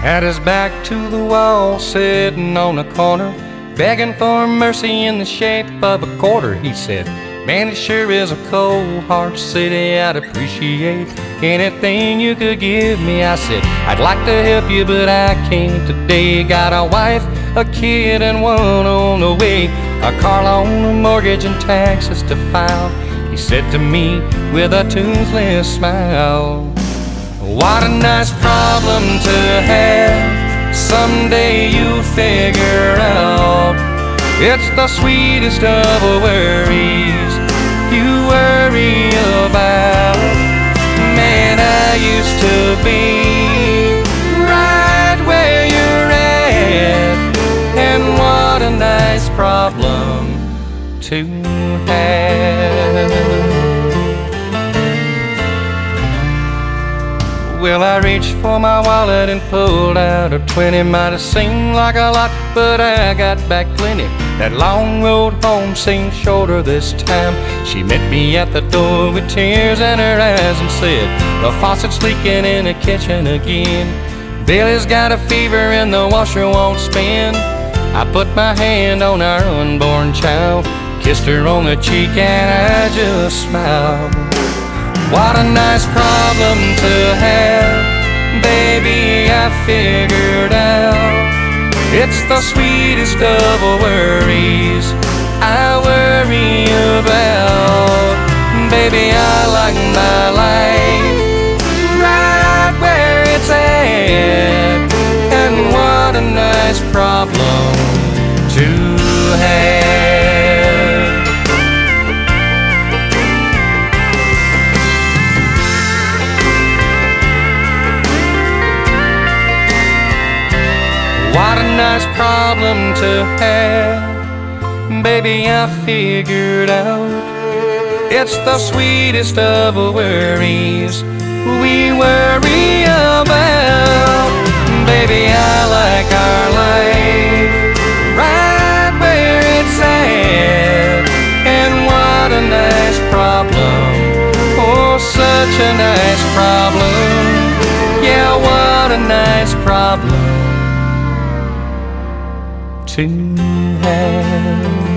had his back to the wall, sitting on a corner, begging for mercy in the shape of a quarter. He said, Man, it sure is a cold, hard city. I'd appreciate anything you could give me. I said, I'd like to help you, but I can't today. Got a wife, a kid, and one on the way. A car loan, a mortgage, and taxes to file. He said to me with a toothless smile, What a nice problem to have. Someday you'll figure out. It's the sweetest of worries you worry about. Man, I used to be right where you're at. And what a nice problem to have. Well, I reached for my wallet and pulled out a 20. Might have seemed like a lot, but I got back plenty. That long road home seemed shorter this time. She met me at the door with tears in her eyes and said, The faucet's leaking in the kitchen again. Billy's got a fever and the washer won't spin. I put my hand on our unborn child, kissed her on the cheek, and I just smiled. What a nice problem to have, baby. I figured out it's the sweetest of worries I worry about. Baby, I like my life right where it's at, and what a nice problem to have. Nice problem to have. Baby, I figured out it's the sweetest of worries we worry about. Baby, I like our life right where it's at. And what a nice problem. Oh, such a nice problem. Yeah, what a nice problem to have.